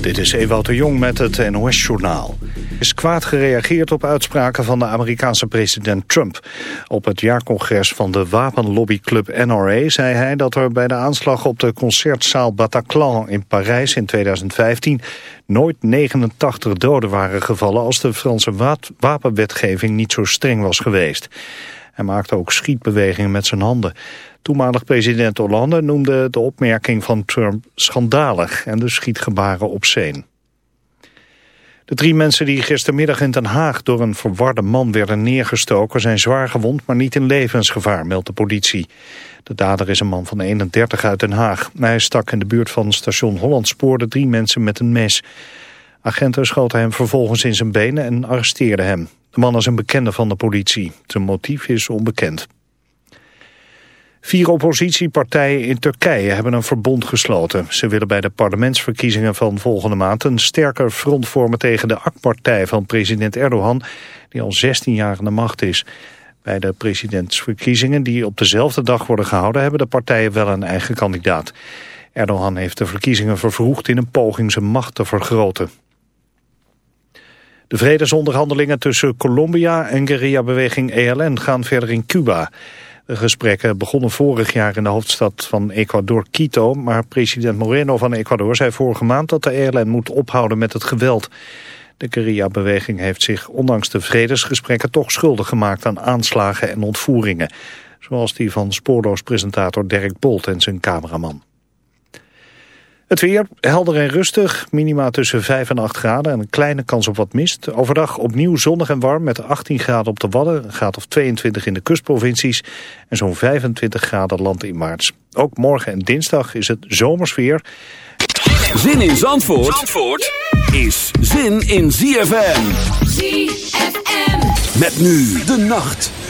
Dit is Ewout de Jong met het NOS-journaal. is kwaad gereageerd op uitspraken van de Amerikaanse president Trump. Op het jaarcongres van de wapenlobbyclub NRA zei hij dat er bij de aanslag op de concertzaal Bataclan in Parijs in 2015 nooit 89 doden waren gevallen als de Franse wapenwetgeving niet zo streng was geweest. Hij maakte ook schietbewegingen met zijn handen. Toenmalig president Hollande noemde de opmerking van Trump schandalig en de schietgebaren obscene. De drie mensen die gistermiddag in Den Haag door een verwarde man werden neergestoken zijn zwaar gewond, maar niet in levensgevaar, meldt de politie. De dader is een man van 31 uit Den Haag. Hij stak in de buurt van station Hollandspoor de drie mensen met een mes. Agenten schoten hem vervolgens in zijn benen en arresteerden hem. De man is een bekende van de politie. Zijn motief is onbekend. Vier oppositiepartijen in Turkije hebben een verbond gesloten. Ze willen bij de parlementsverkiezingen van volgende maand... een sterker front vormen tegen de AK-partij van president Erdogan... die al 16 jaar aan de macht is. Bij de presidentsverkiezingen die op dezelfde dag worden gehouden... hebben de partijen wel een eigen kandidaat. Erdogan heeft de verkiezingen vervroegd in een poging zijn macht te vergroten. De vredesonderhandelingen tussen Colombia en guerrillabeweging ELN gaan verder in Cuba... De gesprekken begonnen vorig jaar in de hoofdstad van Ecuador, Quito... maar president Moreno van Ecuador zei vorige maand dat de airline moet ophouden met het geweld. De guerrilla-beweging heeft zich ondanks de vredesgesprekken toch schuldig gemaakt aan aanslagen en ontvoeringen. Zoals die van spoorloos-presentator Dirk Bolt en zijn cameraman. Het weer helder en rustig, minima tussen 5 en 8 graden en een kleine kans op wat mist. Overdag opnieuw zonnig en warm met 18 graden op de Wadden, een graad of 22 in de kustprovincies en zo'n 25 graden land in maart. Ook morgen en dinsdag is het zomersfeer. Zin in Zandvoort, Zandvoort is zin in ZFM. ZFM. Met nu de nacht.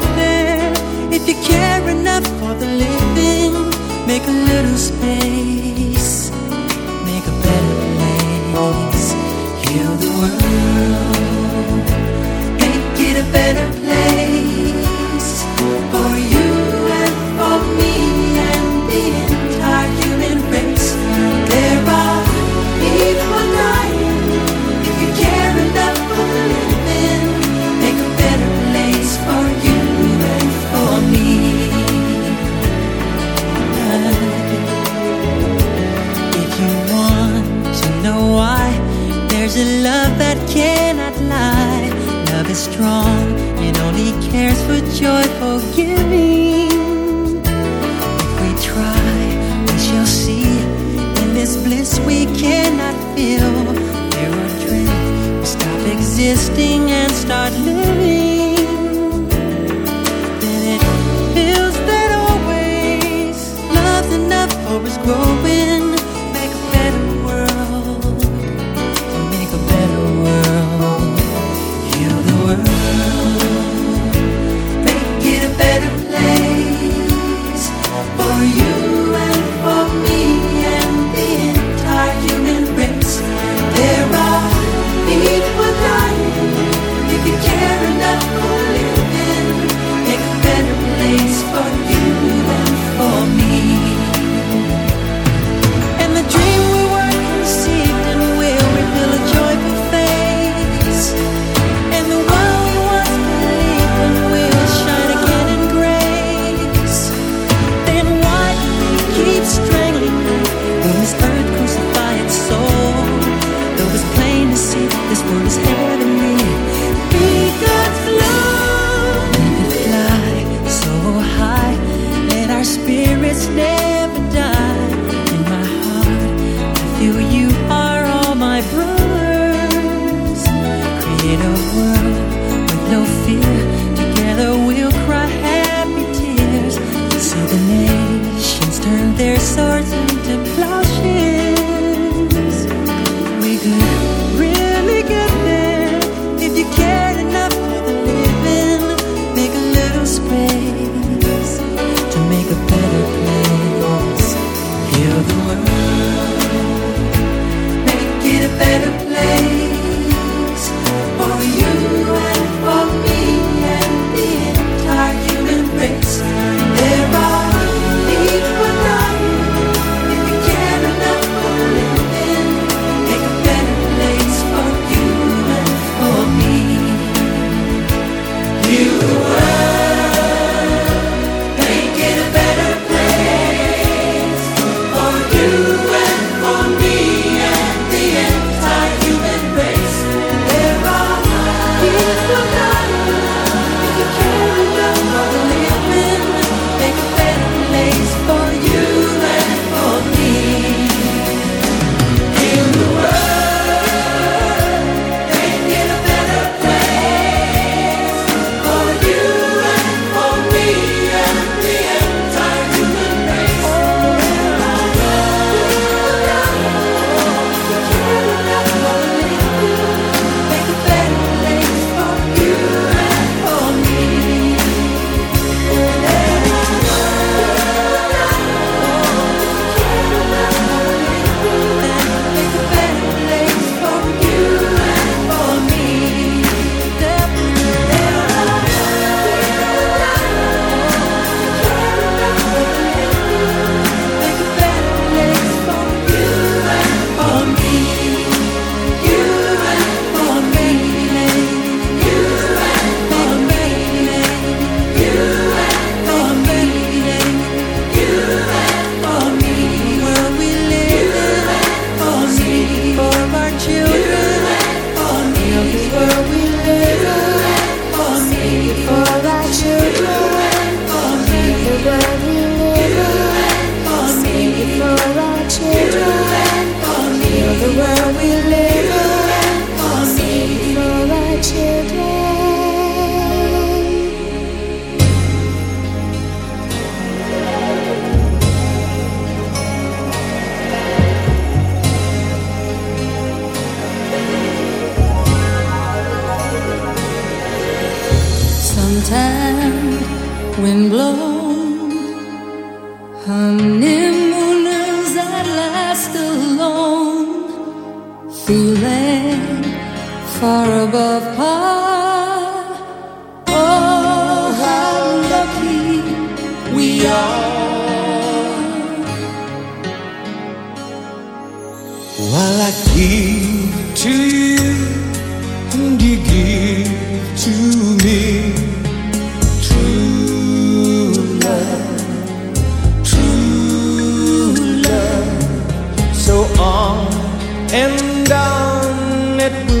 it will.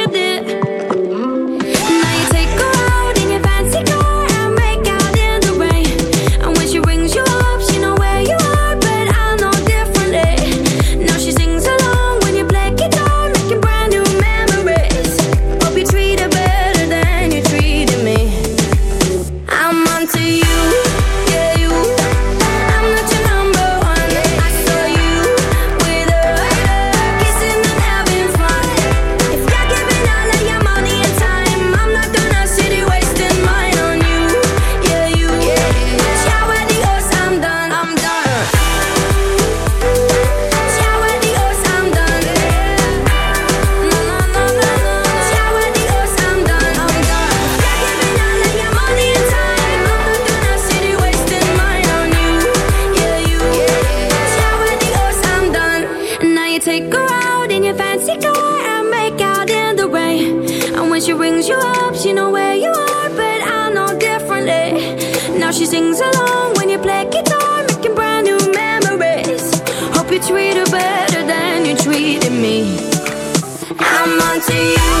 You.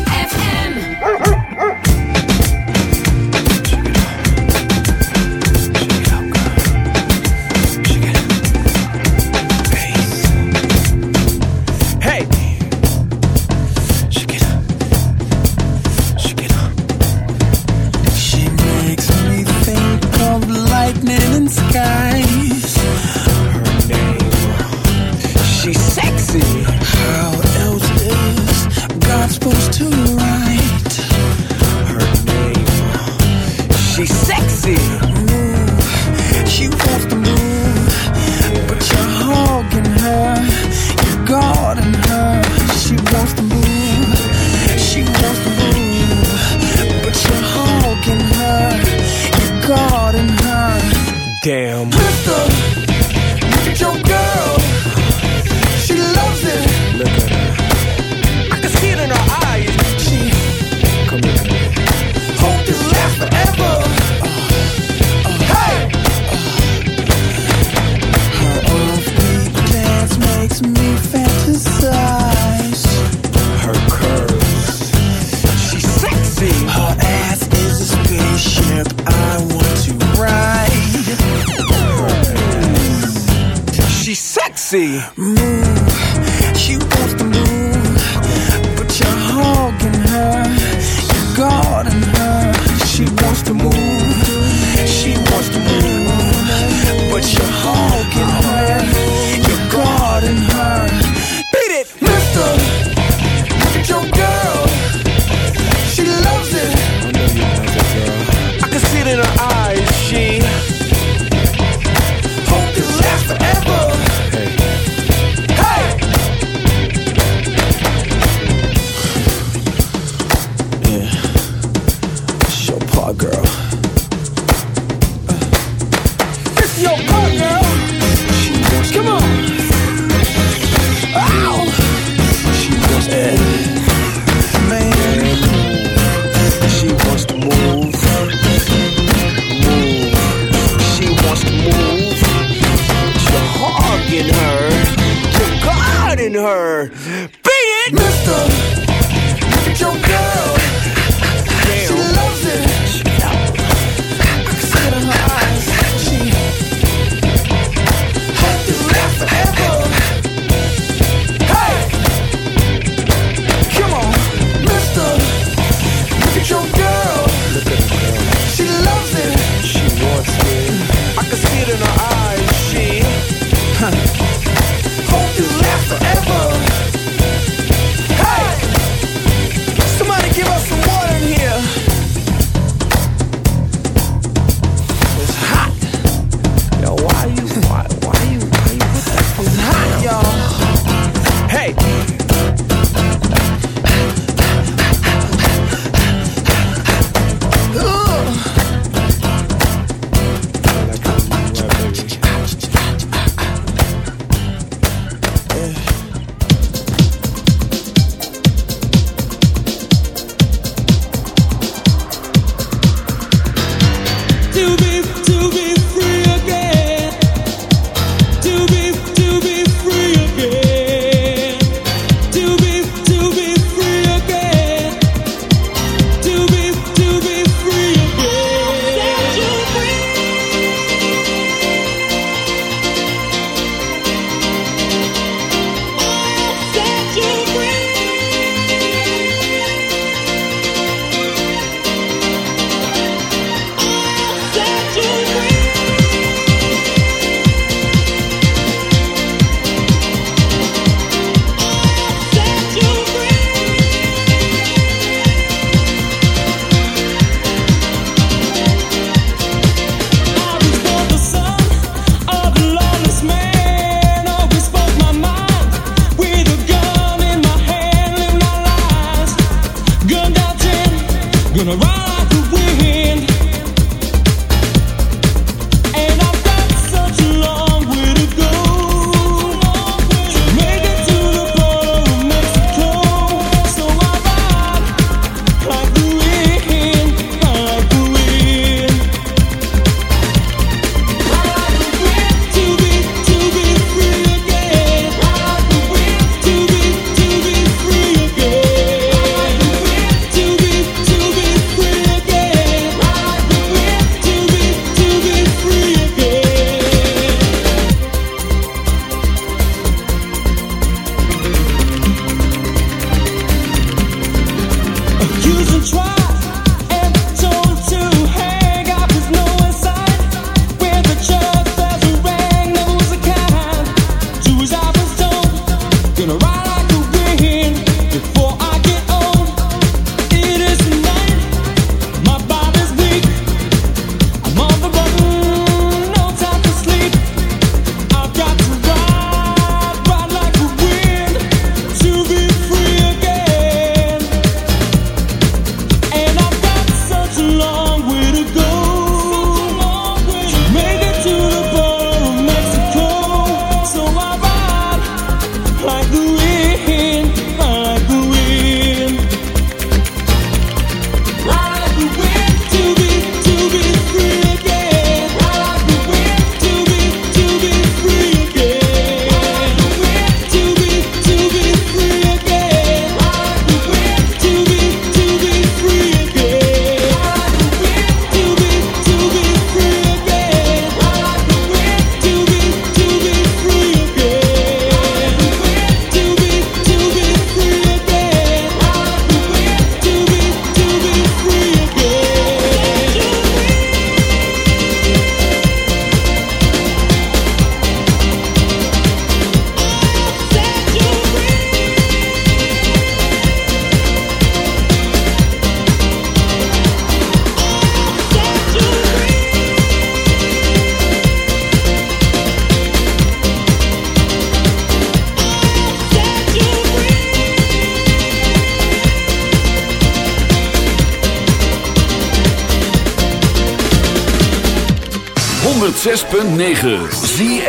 106.9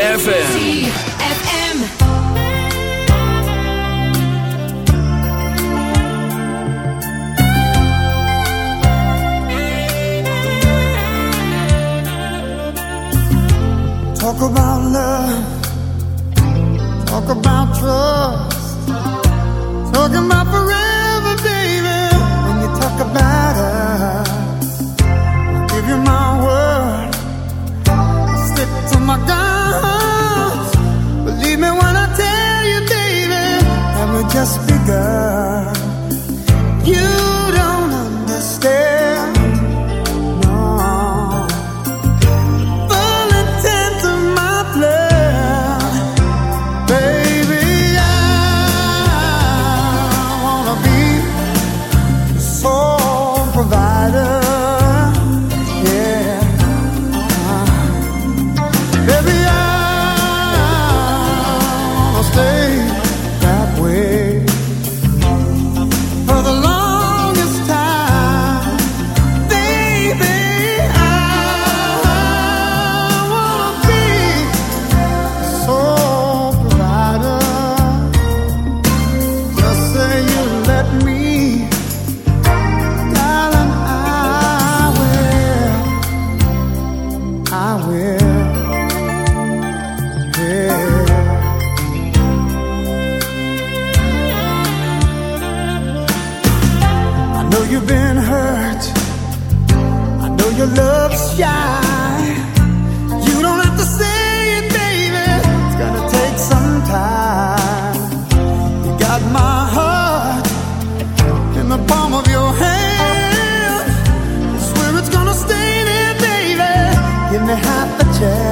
ZFM. Talk about love. Talk about trust. girl Yeah.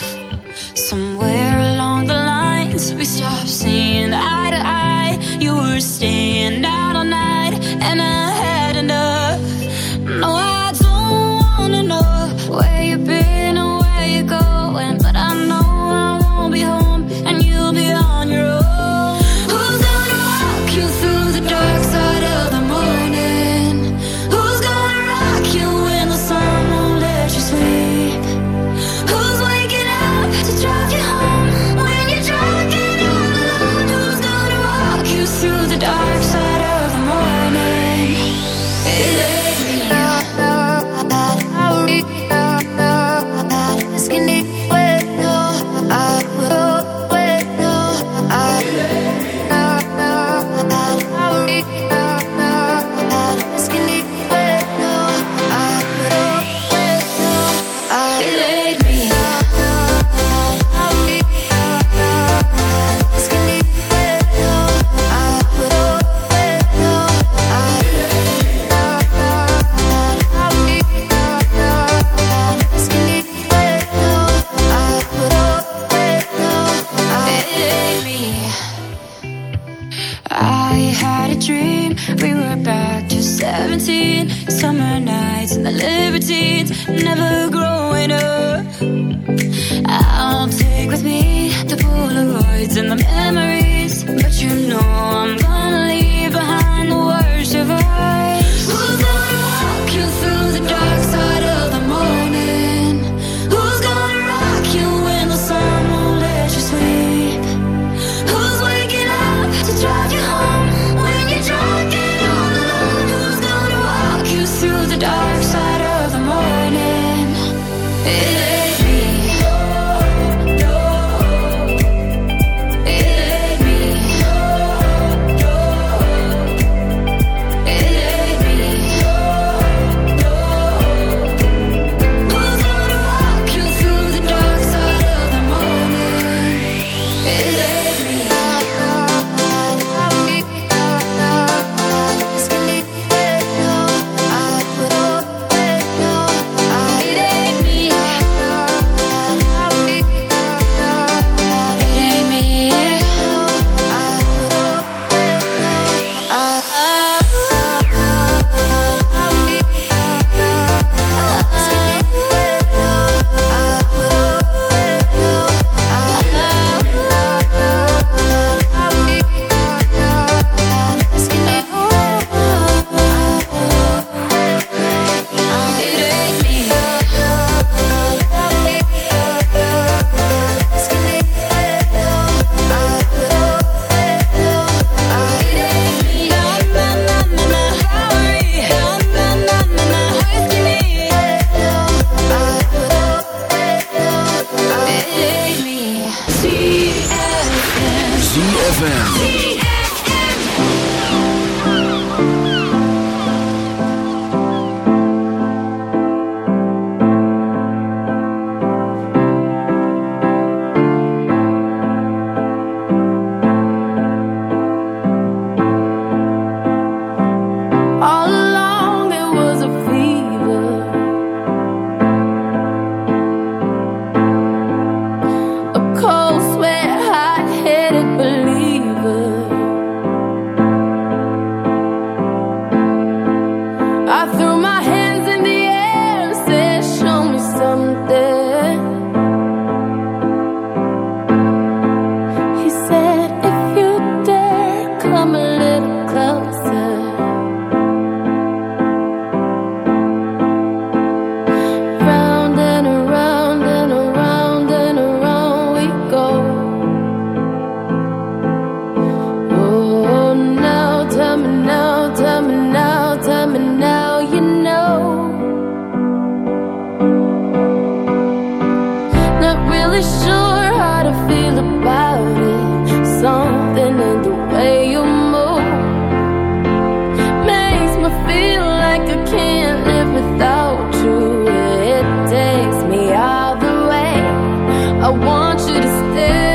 Want you to stay.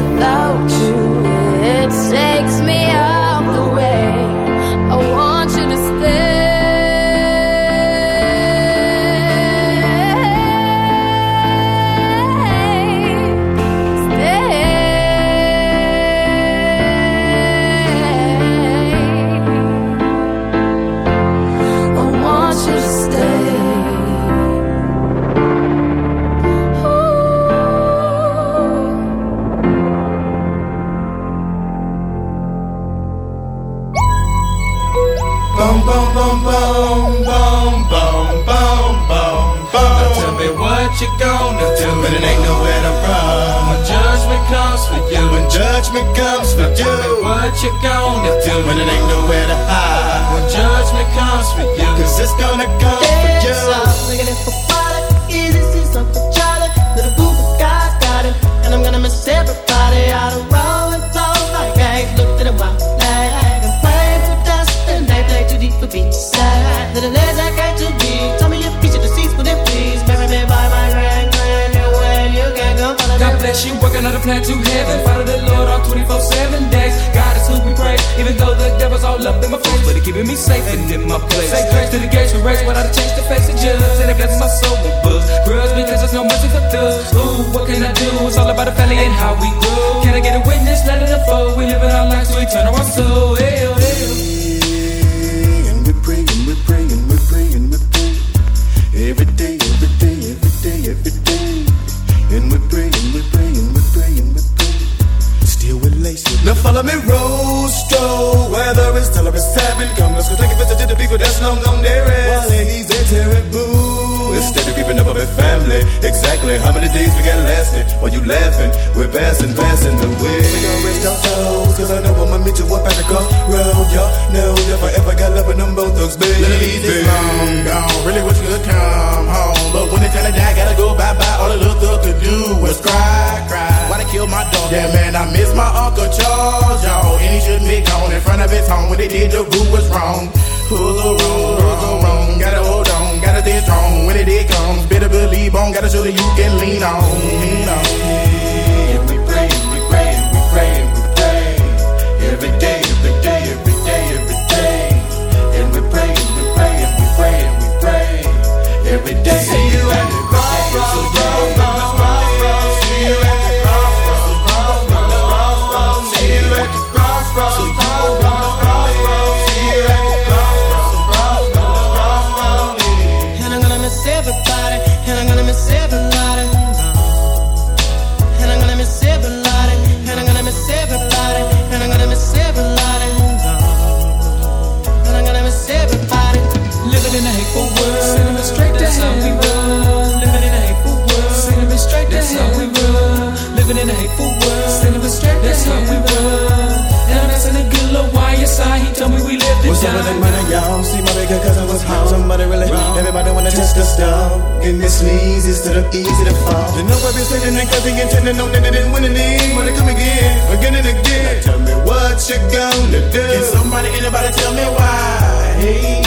Without you. Till or it's seven. Come, let's go take a visit to the people that's long gone there is. While ladies, they terrible. Instead of keeping up with family. Exactly how many days we got lasting? While you laughing, we're passing, passing the way. We gon' rest our souls, cause I know I'ma meet you up at the crossroad. Y'all know if I ever got love with them both thugs, baby. Ladies, it's long gone. Really wish you could come home. But when it's time to die, gotta go bye bye. All the little thug could do was cry, cry. Why they kill my dog? Yeah, man, I miss my Uncle Charles, y'all. And he shouldn't be gone in front of his home. When they did, the rule was wrong. Who's so wrong? Who's so wrong? Gotta hold on, gotta stay strong. When it did comes, better believe on. Gotta show that you can lean on. Lean on. And we pray, we pray, we pray, we pray. Every day, every day, every day, every day. And we pray, we pray, we pray, we pray. Every day. See you at the crossroads. In a hateful world. Sending me straight to how we roll. Now that's in a good little YSI. He told me we lived it What's up with that down. money, y'all? See my bigger cousin was home. Somebody really wrong. Everybody wanna test the stuff. And this leads is to the easy to fall. You know I've been sitting and he intending on that it didn't win any. Wanna come again, again and again. Now tell me what you gonna do. Can somebody, anybody tell me why? Hey,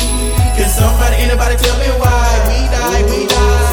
can somebody, anybody tell me why? We die, we die.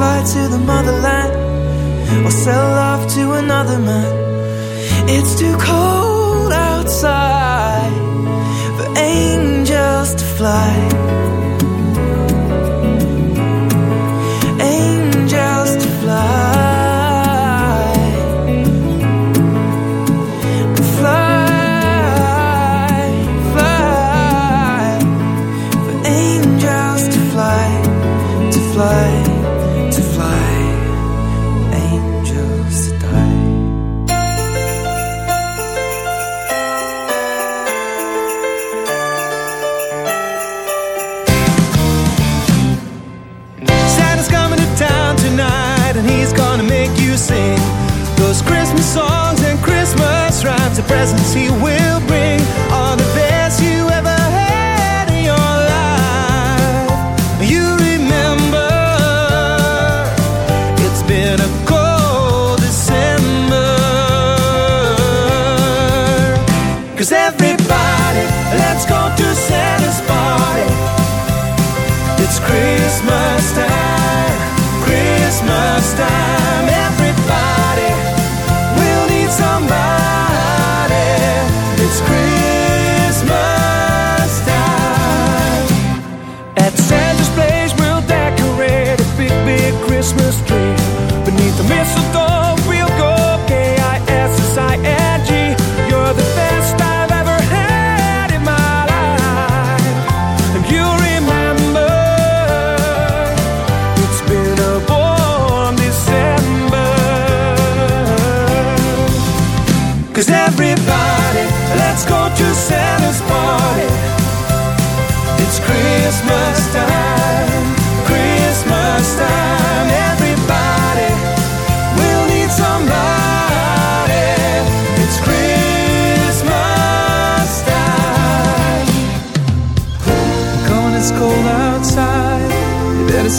fly to the motherland or sell off to another man. It's too cold outside for angels to fly. Angels to fly. presence he will